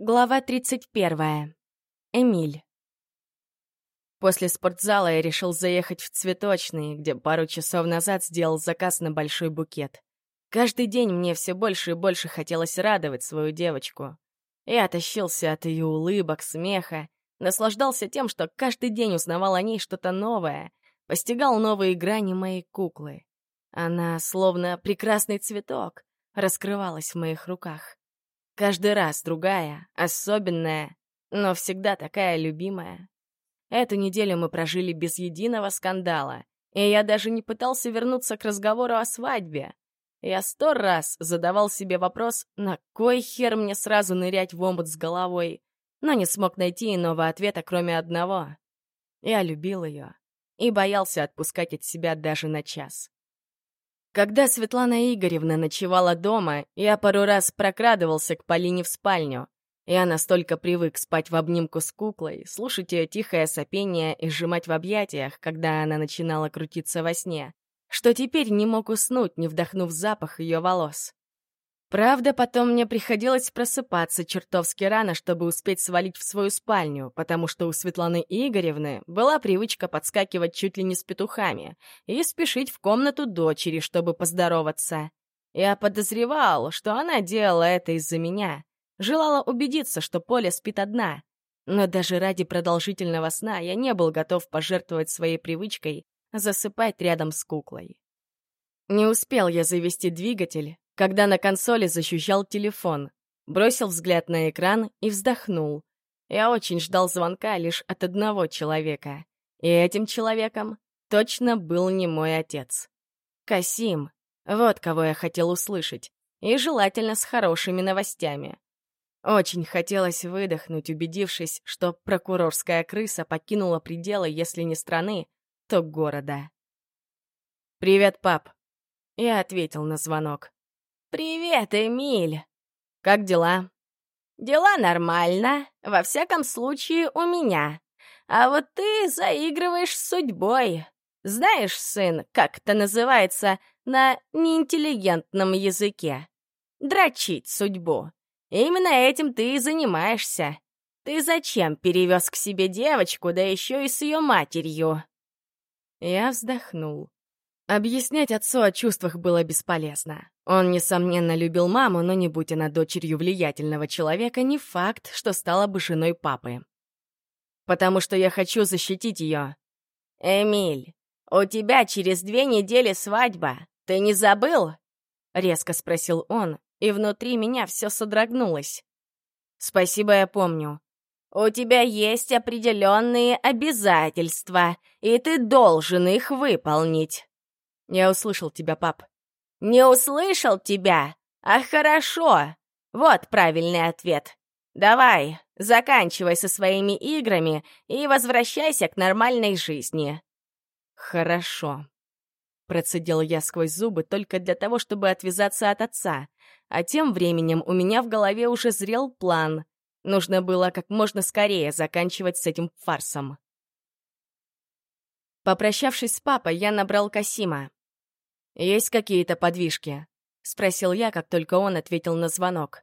Глава 31. Эмиль. После спортзала я решил заехать в цветочный, где пару часов назад сделал заказ на большой букет. Каждый день мне все больше и больше хотелось радовать свою девочку. Я тащился от ее улыбок, смеха, наслаждался тем, что каждый день узнавал о ней что-то новое, постигал новые грани моей куклы. Она, словно прекрасный цветок, раскрывалась в моих руках. Каждый раз другая, особенная, но всегда такая любимая. Эту неделю мы прожили без единого скандала, и я даже не пытался вернуться к разговору о свадьбе. Я сто раз задавал себе вопрос, на кой хер мне сразу нырять в омут с головой, но не смог найти иного ответа, кроме одного. Я любил ее и боялся отпускать от себя даже на час. Когда Светлана Игоревна ночевала дома, я пару раз прокрадывался к Полине в спальню. Я настолько привык спать в обнимку с куклой, слушать ее тихое сопение и сжимать в объятиях, когда она начинала крутиться во сне, что теперь не мог уснуть, не вдохнув запах ее волос. Правда, потом мне приходилось просыпаться чертовски рано, чтобы успеть свалить в свою спальню, потому что у Светланы Игоревны была привычка подскакивать чуть ли не с петухами и спешить в комнату дочери, чтобы поздороваться. Я подозревал, что она делала это из-за меня. Желала убедиться, что Поля спит одна. Но даже ради продолжительного сна я не был готов пожертвовать своей привычкой засыпать рядом с куклой. Не успел я завести двигатель, когда на консоли защищал телефон, бросил взгляд на экран и вздохнул. Я очень ждал звонка лишь от одного человека. И этим человеком точно был не мой отец. Касим. Вот кого я хотел услышать. И желательно с хорошими новостями. Очень хотелось выдохнуть, убедившись, что прокурорская крыса покинула пределы, если не страны, то города. «Привет, пап!» Я ответил на звонок. «Привет, Эмиль!» «Как дела?» «Дела нормально, во всяком случае у меня. А вот ты заигрываешь с судьбой. Знаешь, сын, как это называется на неинтеллигентном языке? Дрочить судьбу. Именно этим ты и занимаешься. Ты зачем перевез к себе девочку, да еще и с ее матерью?» Я вздохнул. Объяснять отцу о чувствах было бесполезно. Он, несомненно, любил маму, но не будь она дочерью влиятельного человека, не факт, что стала бы женой папы. Потому что я хочу защитить ее. «Эмиль, у тебя через две недели свадьба. Ты не забыл?» Резко спросил он, и внутри меня все содрогнулось. «Спасибо, я помню. У тебя есть определенные обязательства, и ты должен их выполнить». «Я услышал тебя, пап», «Не услышал тебя? А хорошо! Вот правильный ответ. Давай, заканчивай со своими играми и возвращайся к нормальной жизни». «Хорошо», — процедил я сквозь зубы только для того, чтобы отвязаться от отца. А тем временем у меня в голове уже зрел план. Нужно было как можно скорее заканчивать с этим фарсом. Попрощавшись с папой, я набрал Касима. «Есть какие-то подвижки?» — спросил я, как только он ответил на звонок.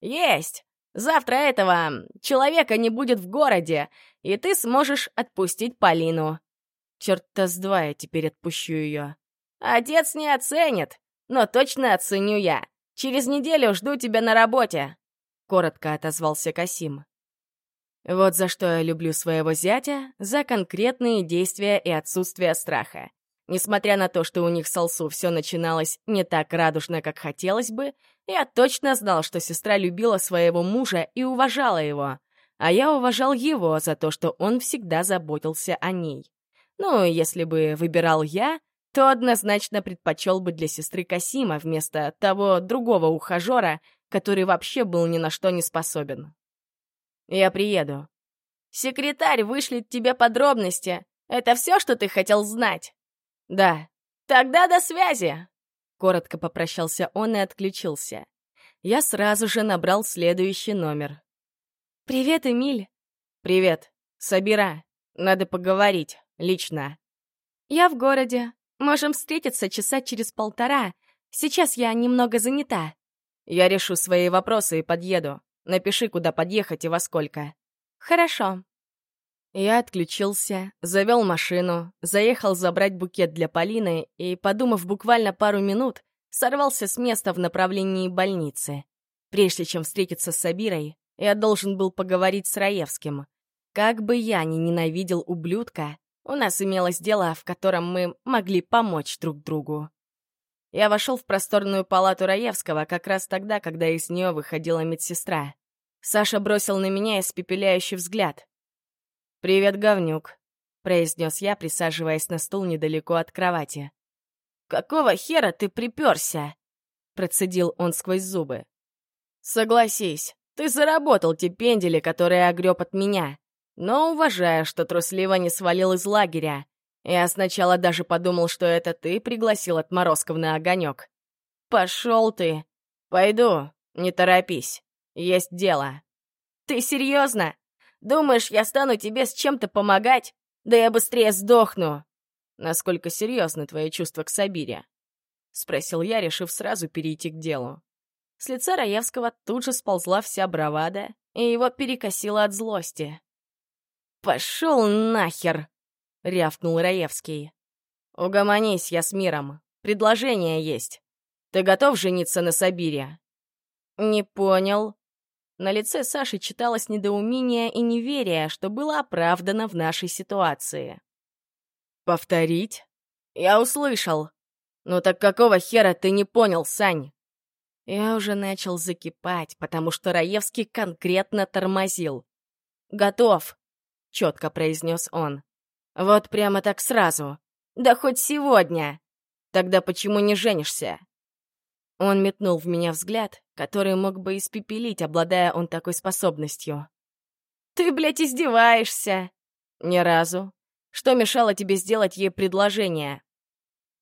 «Есть! Завтра этого человека не будет в городе, и ты сможешь отпустить Полину». Черт-то с два я теперь отпущу ее. «Отец не оценит, но точно оценю я. Через неделю жду тебя на работе», — коротко отозвался Касим. Вот за что я люблю своего зятя, за конкретные действия и отсутствие страха. Несмотря на то, что у них с Алсу все начиналось не так радужно, как хотелось бы, я точно знал, что сестра любила своего мужа и уважала его, а я уважал его за то, что он всегда заботился о ней. Ну, если бы выбирал я, то однозначно предпочел бы для сестры Касима вместо того другого ухажера, который вообще был ни на что не способен. Я приеду. Секретарь вышлет тебе подробности. Это все, что ты хотел знать? «Да». «Тогда до связи!» Коротко попрощался он и отключился. Я сразу же набрал следующий номер. «Привет, Эмиль!» «Привет. Собира. Надо поговорить. Лично». «Я в городе. Можем встретиться часа через полтора. Сейчас я немного занята». «Я решу свои вопросы и подъеду. Напиши, куда подъехать и во сколько». «Хорошо». Я отключился, завел машину, заехал забрать букет для Полины и, подумав буквально пару минут, сорвался с места в направлении больницы. Прежде чем встретиться с Сабирой, я должен был поговорить с Раевским. Как бы я ни ненавидел ублюдка, у нас имелось дело, в котором мы могли помочь друг другу. Я вошел в просторную палату Раевского как раз тогда, когда из нее выходила медсестра. Саша бросил на меня испепеляющий взгляд. «Привет, говнюк», — произнес я, присаживаясь на стул недалеко от кровати. «Какого хера ты приперся?» — процедил он сквозь зубы. «Согласись, ты заработал те пендели, которые огреб от меня. Но уважая, что трусливо не свалил из лагеря. Я сначала даже подумал, что это ты пригласил отморозков на огонек. Пошел ты. Пойду, не торопись. Есть дело. Ты серьезно? Думаешь, я стану тебе с чем-то помогать? Да я быстрее сдохну. Насколько серьезны твои чувства к Сабире? Спросил я, решив сразу перейти к делу. С лица Раевского тут же сползла вся бравада, и его перекосило от злости. «Пошел нахер!» — рявкнул Раевский. «Угомонись, я с миром. Предложение есть. Ты готов жениться на Сабире?» «Не понял». На лице Саши читалось недоумение и неверие, что было оправдано в нашей ситуации. «Повторить?» «Я услышал. Ну так какого хера ты не понял, Сань?» Я уже начал закипать, потому что Раевский конкретно тормозил. «Готов», — четко произнес он. «Вот прямо так сразу. Да хоть сегодня. Тогда почему не женишься?» Он метнул в меня взгляд, который мог бы испепелить, обладая он такой способностью. «Ты, блядь, издеваешься!» «Ни разу. Что мешало тебе сделать ей предложение?»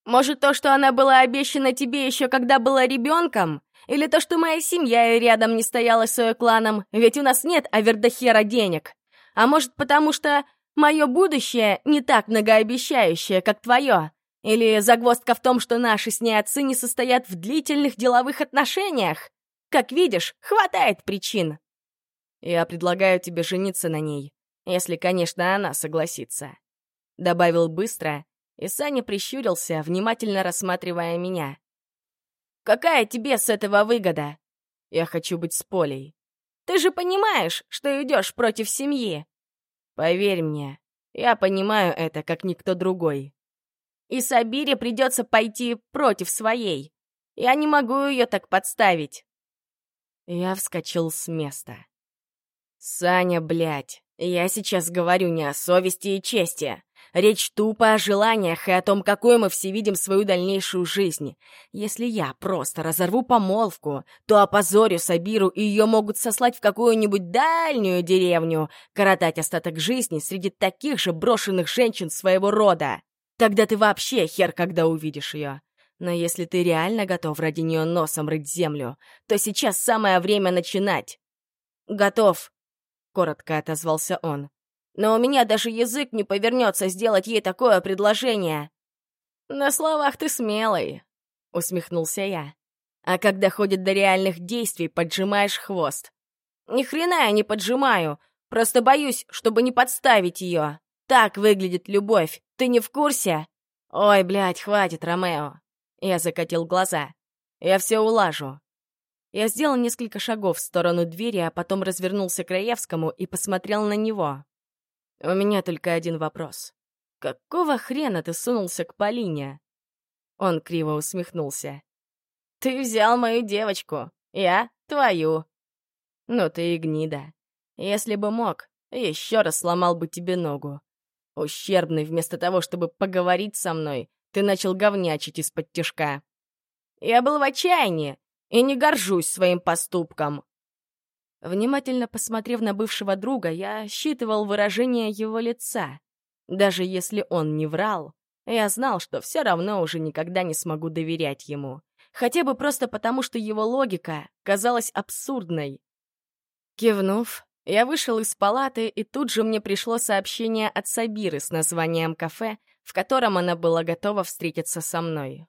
«Может, то, что она была обещана тебе еще когда была ребенком? Или то, что моя семья рядом не стояла с ее кланом, ведь у нас нет авердохера денег. А может, потому что мое будущее не так многообещающее, как твое. Или загвоздка в том, что наши с ней отцы не состоят в длительных деловых отношениях. Как видишь, хватает причин. Я предлагаю тебе жениться на ней, если, конечно, она согласится. Добавил быстро, и Саня прищурился, внимательно рассматривая меня. Какая тебе с этого выгода? Я хочу быть с Полей. Ты же понимаешь, что идешь против семьи. Поверь мне, я понимаю это, как никто другой. И Сабире придется пойти против своей. Я не могу ее так подставить. Я вскочил с места. Саня, блядь, я сейчас говорю не о совести и чести. Речь тупо о желаниях и о том, какой мы все видим свою дальнейшую жизнь. Если я просто разорву помолвку, то опозорю Сабиру, и ее могут сослать в какую-нибудь дальнюю деревню, коротать остаток жизни среди таких же брошенных женщин своего рода. Тогда ты вообще хер, когда увидишь ее. Но если ты реально готов ради нее носом рыть землю, то сейчас самое время начинать. «Готов», — коротко отозвался он но у меня даже язык не повернется сделать ей такое предложение». «На словах ты смелый», — усмехнулся я. «А когда ходит до реальных действий, поджимаешь хвост». «Ни хрена я не поджимаю, просто боюсь, чтобы не подставить ее. Так выглядит любовь, ты не в курсе?» «Ой, блядь, хватит, Ромео!» Я закатил глаза. «Я все улажу». Я сделал несколько шагов в сторону двери, а потом развернулся к Раевскому и посмотрел на него. У меня только один вопрос. Какого хрена ты сунулся к Полине? Он криво усмехнулся. Ты взял мою девочку, я твою. Ну ты и гнида. Если бы мог, еще раз сломал бы тебе ногу. Ущербный, вместо того, чтобы поговорить со мной, ты начал говнячить из-под тяжка. Я был в отчаянии и не горжусь своим поступком. Внимательно посмотрев на бывшего друга, я считывал выражение его лица. Даже если он не врал, я знал, что все равно уже никогда не смогу доверять ему. Хотя бы просто потому, что его логика казалась абсурдной. Кивнув, я вышел из палаты, и тут же мне пришло сообщение от Сабиры с названием кафе, в котором она была готова встретиться со мной.